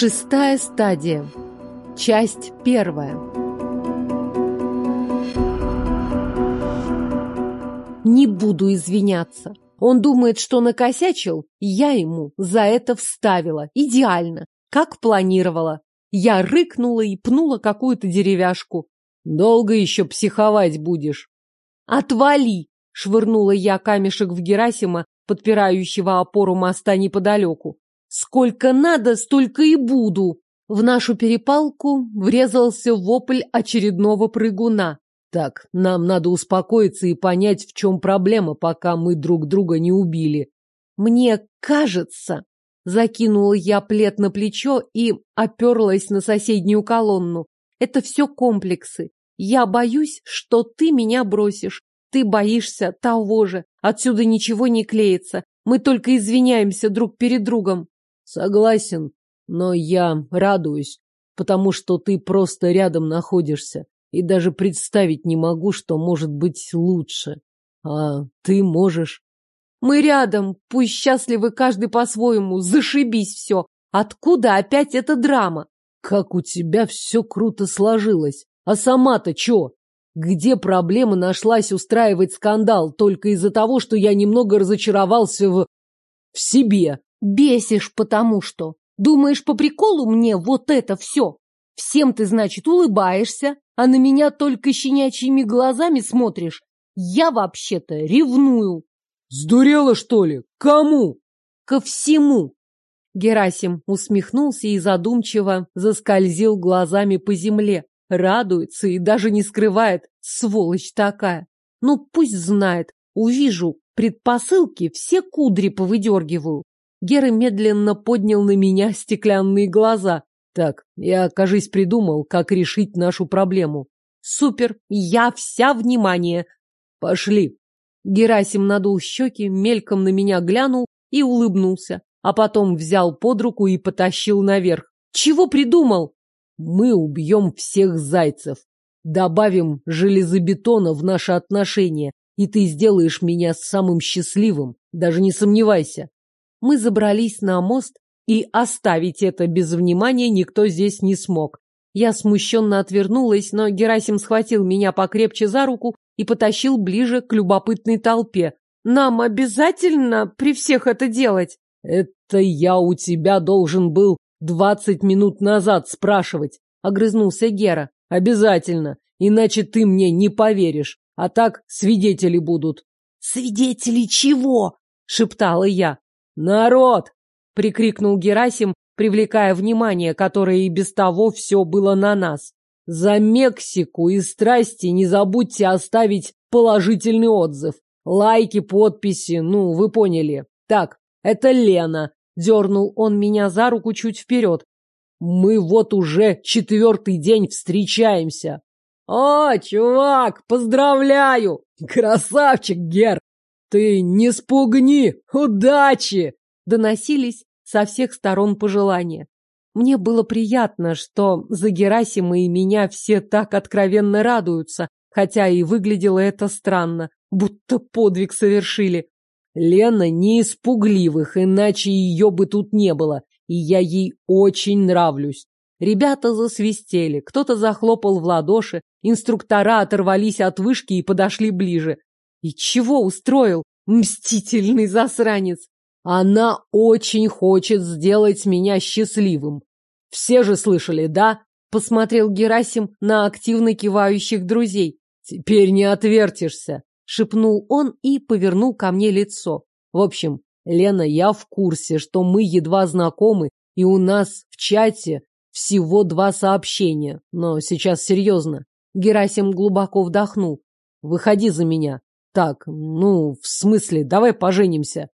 Шестая стадия. Часть первая. Не буду извиняться. Он думает, что накосячил, я ему за это вставила. Идеально, как планировала. Я рыкнула и пнула какую-то деревяшку. Долго еще психовать будешь? Отвали! Швырнула я камешек в Герасима, подпирающего опору моста неподалеку. Сколько надо, столько и буду. В нашу перепалку врезался вопль очередного прыгуна. Так, нам надо успокоиться и понять, в чем проблема, пока мы друг друга не убили. Мне кажется, закинула я плед на плечо и оперлась на соседнюю колонну. Это все комплексы. Я боюсь, что ты меня бросишь. Ты боишься того же. Отсюда ничего не клеится. Мы только извиняемся друг перед другом. Согласен, но я радуюсь, потому что ты просто рядом находишься, и даже представить не могу, что может быть лучше. А ты можешь. Мы рядом, пусть счастливы каждый по-своему, зашибись все. Откуда опять эта драма? Как у тебя все круто сложилось. А сама-то чё? Где проблема нашлась устраивать скандал только из-за того, что я немного разочаровался в... в себе? Бесишь потому что. Думаешь, по приколу мне вот это все? Всем ты, значит, улыбаешься, а на меня только щенячьими глазами смотришь. Я вообще-то ревную. Сдурела, что ли? Кому? Ко всему. Герасим усмехнулся и задумчиво заскользил глазами по земле. Радуется и даже не скрывает. Сволочь такая. Ну, пусть знает. Увижу предпосылки, все кудри повыдергиваю. Гера медленно поднял на меня стеклянные глаза. Так, я, кажись, придумал, как решить нашу проблему. Супер, я вся внимание. Пошли. Герасим надул щеки, мельком на меня глянул и улыбнулся, а потом взял под руку и потащил наверх. Чего придумал? Мы убьем всех зайцев. Добавим железобетона в наши отношения, и ты сделаешь меня самым счастливым, даже не сомневайся. Мы забрались на мост, и оставить это без внимания никто здесь не смог. Я смущенно отвернулась, но Герасим схватил меня покрепче за руку и потащил ближе к любопытной толпе. «Нам обязательно при всех это делать?» «Это я у тебя должен был двадцать минут назад спрашивать», — огрызнулся Гера. «Обязательно, иначе ты мне не поверишь, а так свидетели будут». «Свидетели чего?» — шептала я. «Народ!» — прикрикнул Герасим, привлекая внимание, которое и без того все было на нас. «За Мексику и страсти не забудьте оставить положительный отзыв. Лайки, подписи, ну, вы поняли. Так, это Лена», — дернул он меня за руку чуть вперед. «Мы вот уже четвертый день встречаемся». «О, чувак, поздравляю! Красавчик, Гер! «Ты не спугни! Удачи!» Доносились со всех сторон пожелания. Мне было приятно, что за Герасима и меня все так откровенно радуются, хотя и выглядело это странно, будто подвиг совершили. Лена не из пугливых, иначе ее бы тут не было, и я ей очень нравлюсь. Ребята засвистели, кто-то захлопал в ладоши, инструктора оторвались от вышки и подошли ближе. И чего устроил мстительный засранец? Она очень хочет сделать меня счастливым. Все же слышали, да? Посмотрел Герасим на активно кивающих друзей. Теперь не отвертишься, шепнул он и повернул ко мне лицо. В общем, Лена, я в курсе, что мы едва знакомы, и у нас в чате всего два сообщения. Но сейчас серьезно. Герасим глубоко вдохнул. Выходи за меня. Так, ну, в смысле, давай поженимся.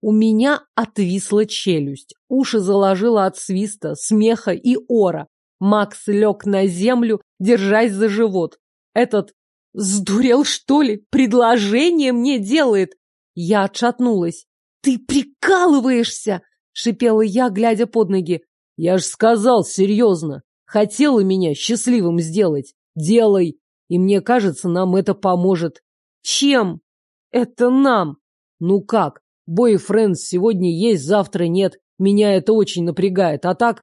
У меня отвисла челюсть, уши заложило от свиста, смеха и ора. Макс лег на землю, держась за живот. Этот сдурел, что ли? Предложение мне делает. Я отшатнулась. Ты прикалываешься, шипела я, глядя под ноги. Я ж сказал серьезно. Хотела меня счастливым сделать. Делай. И мне кажется, нам это поможет. Чем? Это нам. Ну как? Бойфренд сегодня есть, завтра нет. Меня это очень напрягает. А так,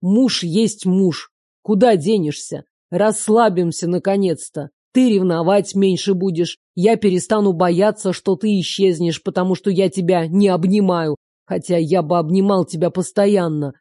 Муж есть муж. Куда денешься? Расслабимся, наконец-то. Ты ревновать меньше будешь. Я перестану бояться, что ты исчезнешь, потому что я тебя не обнимаю. Хотя я бы обнимал тебя постоянно.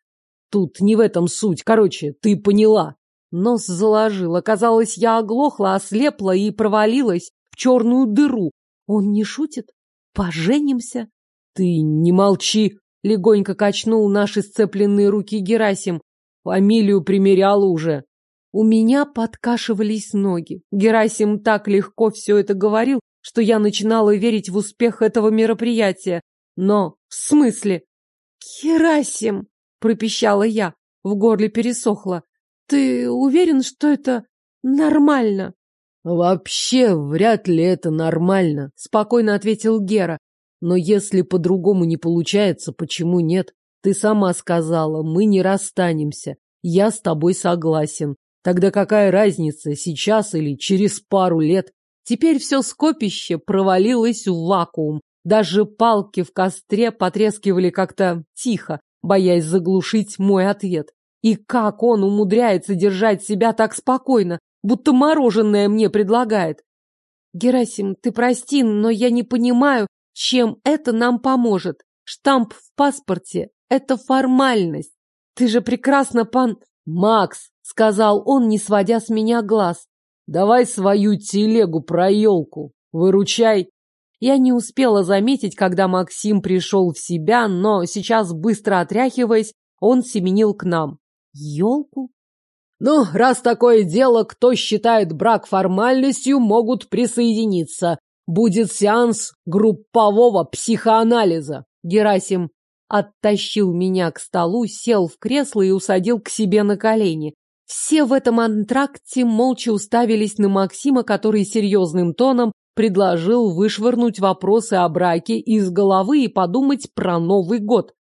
Тут не в этом суть. Короче, ты поняла. Нос заложила. Казалось, я оглохла, ослепла и провалилась черную дыру. Он не шутит? Поженимся? Ты не молчи. Легонько качнул наши сцепленные руки Герасим. Фамилию примеряла уже. У меня подкашивались ноги. Герасим так легко все это говорил, что я начинала верить в успех этого мероприятия. Но в смысле? Герасим, пропищала я, в горле пересохло. Ты уверен, что это нормально? Вообще, вряд ли это нормально, спокойно ответил Гера. Но если по-другому не получается, почему нет? Ты сама сказала, мы не расстанемся. Я с тобой согласен. Тогда какая разница, сейчас или через пару лет? Теперь все скопище провалилось в вакуум. Даже палки в костре потрескивали как-то тихо, боясь заглушить мой ответ. И как он умудряется держать себя так спокойно, будто мороженое мне предлагает? Герасим, ты прости, но я не понимаю, чем это нам поможет. Штамп в паспорте — это формальность. Ты же прекрасно, пан... Макс, — сказал он, не сводя с меня глаз. Давай свою телегу про елку. Выручай. Я не успела заметить, когда Максим пришел в себя, но сейчас, быстро отряхиваясь, он семенил к нам. Елку? Ну, раз такое дело, кто считает брак формальностью, могут присоединиться. Будет сеанс группового психоанализа. Герасим оттащил меня к столу, сел в кресло и усадил к себе на колени. Все в этом антракте молча уставились на Максима, который серьезным тоном предложил вышвырнуть вопросы о браке из головы и подумать про Новый год.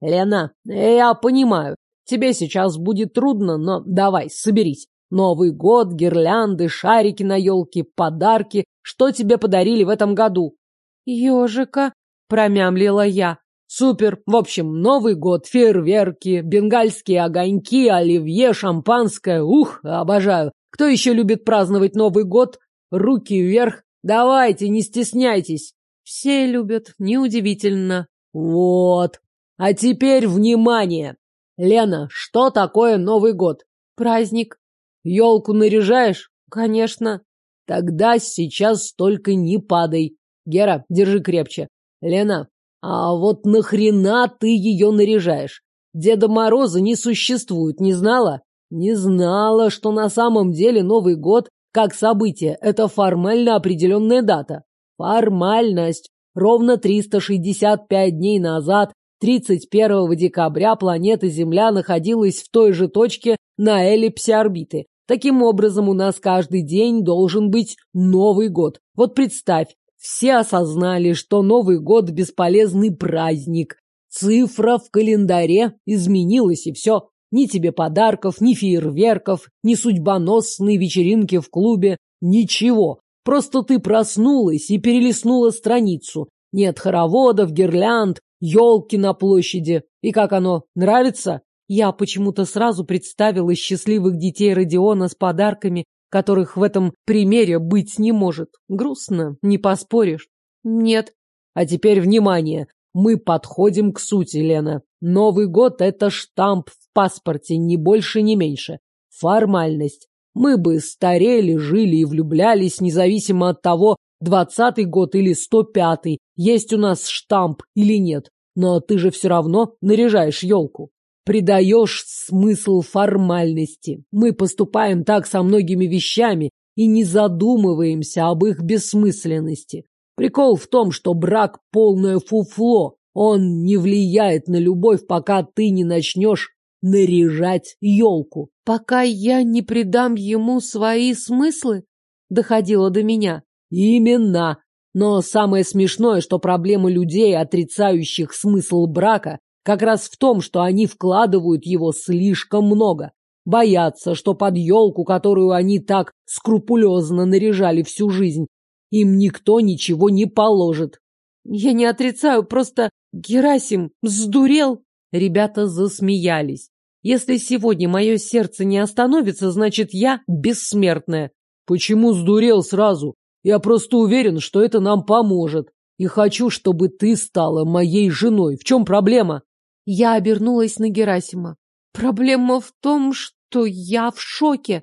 «Лена, я понимаю, тебе сейчас будет трудно, но давай, соберись. Новый год, гирлянды, шарики на елке, подарки. Что тебе подарили в этом году?» «Ежика», — промямлила я. Супер. В общем, Новый год, фейерверки, бенгальские огоньки, оливье, шампанское. Ух, обожаю. Кто еще любит праздновать Новый год? Руки вверх. Давайте, не стесняйтесь. Все любят, неудивительно. Вот. А теперь внимание. Лена, что такое Новый год? Праздник. Елку наряжаешь? Конечно. Тогда сейчас только не падай. Гера, держи крепче. Лена, а вот нахрена ты ее наряжаешь? Деда Мороза не существует, не знала? Не знала, что на самом деле Новый год, как событие, это формально определенная дата. Формальность. Ровно 365 дней назад, 31 декабря, планета Земля находилась в той же точке на эллипсе орбиты. Таким образом, у нас каждый день должен быть Новый год. Вот представь, все осознали, что Новый год – бесполезный праздник. Цифра в календаре изменилась, и все. Ни тебе подарков, ни фейерверков, ни судьбоносной вечеринки в клубе. Ничего. Просто ты проснулась и перелистнула страницу. Нет хороводов, гирлянд, елки на площади. И как оно, нравится? Я почему-то сразу представила счастливых детей Родиона с подарками которых в этом примере быть не может. Грустно, не поспоришь. Нет. А теперь внимание. Мы подходим к сути, Лена. Новый год — это штамп в паспорте, ни больше, ни меньше. Формальность. Мы бы старели, жили и влюблялись, независимо от того, двадцатый год или сто пятый, есть у нас штамп или нет. Но ты же все равно наряжаешь елку придаешь смысл формальности. Мы поступаем так со многими вещами и не задумываемся об их бессмысленности. Прикол в том, что брак – полное фуфло. Он не влияет на любовь, пока ты не начнешь наряжать елку. Пока я не придам ему свои смыслы, доходило до меня. Именно. Но самое смешное, что проблема людей, отрицающих смысл брака, как раз в том, что они вкладывают его слишком много. Боятся, что под елку, которую они так скрупулезно наряжали всю жизнь, им никто ничего не положит. Я не отрицаю, просто Герасим сдурел. Ребята засмеялись. Если сегодня мое сердце не остановится, значит, я бессмертная. Почему сдурел сразу? Я просто уверен, что это нам поможет. И хочу, чтобы ты стала моей женой. В чем проблема? Я обернулась на Герасима. Проблема в том, что я в шоке.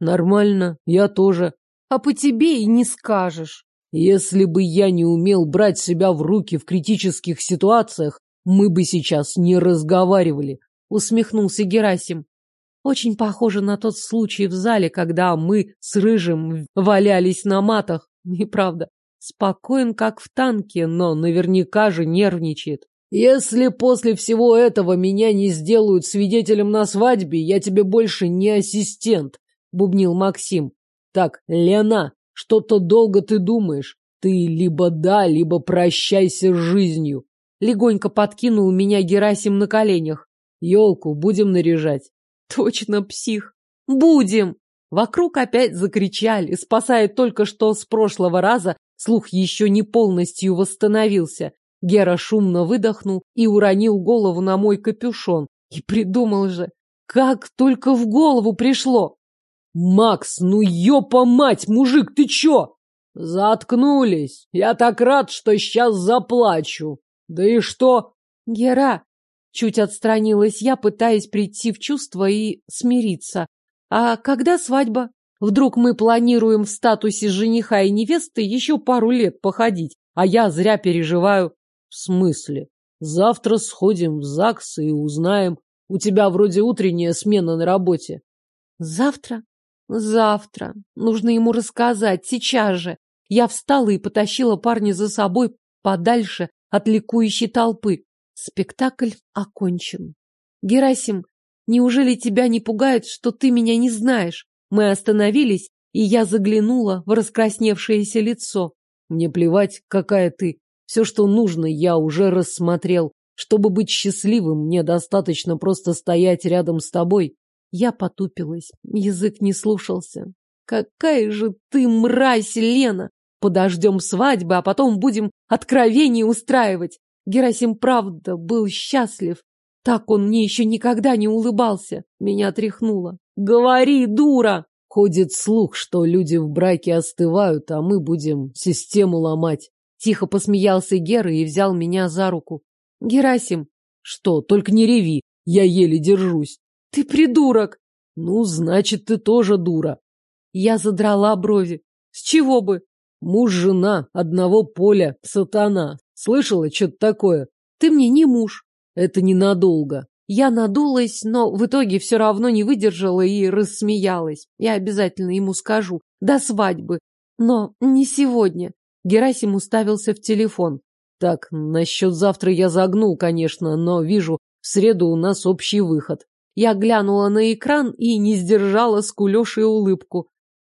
Нормально, я тоже. А по тебе и не скажешь. Если бы я не умел брать себя в руки в критических ситуациях, мы бы сейчас не разговаривали, усмехнулся Герасим. Очень похоже на тот случай в зале, когда мы с Рыжим валялись на матах. Неправда. Спокоен, как в танке, но наверняка же нервничает. Если после всего этого меня не сделают свидетелем на свадьбе, я тебе больше не ассистент, бубнил Максим. Так, Лена, что-то долго ты думаешь. Ты либо да, либо прощайся с жизнью. Легонько подкинул меня Герасим на коленях. Елку будем наряжать. Точно псих. Будем. Вокруг опять закричали, спасая только что с прошлого раза слух еще не полностью восстановился. Гера шумно выдохнул и уронил голову на мой капюшон. И придумал же, как только в голову пришло. «Макс, ну ёпа мать, мужик, ты чё?» «Заткнулись. Я так рад, что сейчас заплачу. Да и что?» «Гера!» Чуть отстранилась я, пытаясь прийти в чувство и смириться. «А когда свадьба? Вдруг мы планируем в статусе жениха и невесты еще пару лет походить, а я зря переживаю». В смысле? Завтра сходим в ЗАГС и узнаем. У тебя вроде утренняя смена на работе. Завтра? Завтра. Нужно ему рассказать, сейчас же. Я встала и потащила парня за собой подальше от ликующей толпы. Спектакль окончен. Герасим, неужели тебя не пугает, что ты меня не знаешь? Мы остановились, и я заглянула в раскрасневшееся лицо. Мне плевать, какая ты. Все, что нужно, я уже рассмотрел. Чтобы быть счастливым, мне достаточно просто стоять рядом с тобой. Я потупилась. Язык не слушался. Какая же ты мразь, Лена! Подождем свадьбы, а потом будем откровение устраивать. Герасим правда был счастлив. Так он мне еще никогда не улыбался. Меня тряхнуло. Говори, дура! Ходит слух, что люди в браке остывают, а мы будем систему ломать. Тихо посмеялся Гера и взял меня за руку. Герасим. Что, только не реви, я еле держусь. Ты придурок. Ну, значит, ты тоже дура. Я задрала брови. С чего бы? Муж-жена, одного поля, сатана. Слышала что-то такое? Ты мне не муж. Это ненадолго. Я надулась, но в итоге все равно не выдержала и рассмеялась. Я обязательно ему скажу. До свадьбы. Но не сегодня. Герасим уставился в телефон. Так, насчет завтра я загнул, конечно, но вижу, в среду у нас общий выход. Я глянула на экран и не сдержала скулёшей улыбку.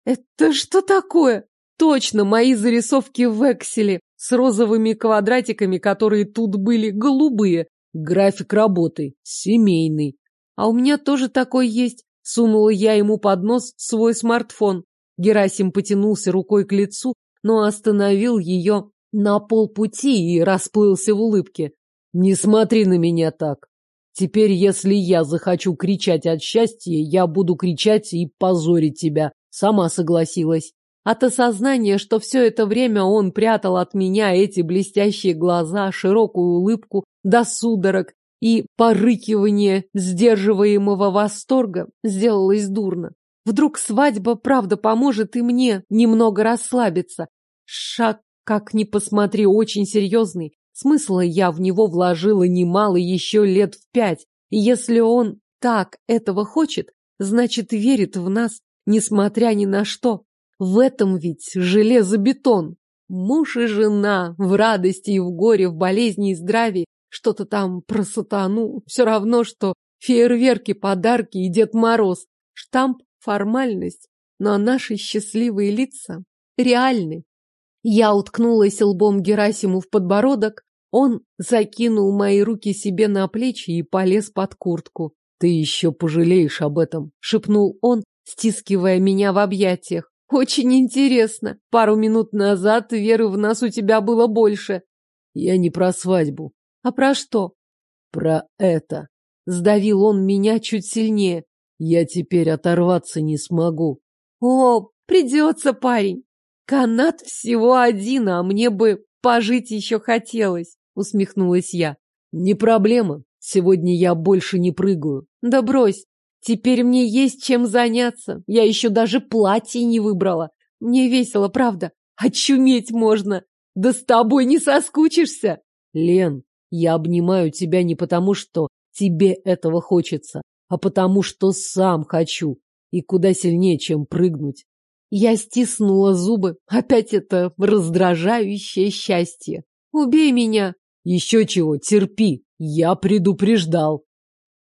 Это что такое? Точно, мои зарисовки в Экселе с розовыми квадратиками, которые тут были голубые. График работы, семейный. А у меня тоже такой есть. Сунула я ему под нос свой смартфон. Герасим потянулся рукой к лицу, но остановил ее на полпути и расплылся в улыбке. «Не смотри на меня так. Теперь, если я захочу кричать от счастья, я буду кричать и позорить тебя». Сама согласилась. От осознания, что все это время он прятал от меня эти блестящие глаза, широкую улыбку до судорог и порыкивание сдерживаемого восторга, сделалось дурно. Вдруг свадьба правда поможет и мне немного расслабиться, Шаг, как ни посмотри, очень серьезный. Смысла я в него вложила немало еще лет в пять. И если он так этого хочет, значит, верит в нас, несмотря ни на что. В этом ведь железобетон. Муж и жена, в радости и в горе, в болезни и здравии, что-то там про сатану, все равно, что фейерверки, подарки и Дед Мороз. Штамп – формальность, но наши счастливые лица реальны. Я уткнулась лбом Герасиму в подбородок, он закинул мои руки себе на плечи и полез под куртку. «Ты еще пожалеешь об этом», — шепнул он, стискивая меня в объятиях. «Очень интересно. Пару минут назад веры в нас у тебя было больше». «Я не про свадьбу». «А про что?» «Про это». Сдавил он меня чуть сильнее. Я теперь оторваться не смогу. О, придется, парень. Канат всего один, а мне бы пожить еще хотелось, усмехнулась я. Не проблема. Сегодня я больше не прыгаю. Да брось. Теперь мне есть чем заняться. Я еще даже платье не выбрала. Мне весело, правда. Очуметь можно. Да с тобой не соскучишься. Лен, я обнимаю тебя не потому, что тебе этого хочется, а потому, что сам хочу. И куда сильнее, чем прыгнуть. Я стиснула зубы. Опять это раздражающее счастье. Убей меня. Еще чего, терпи. Я предупреждал.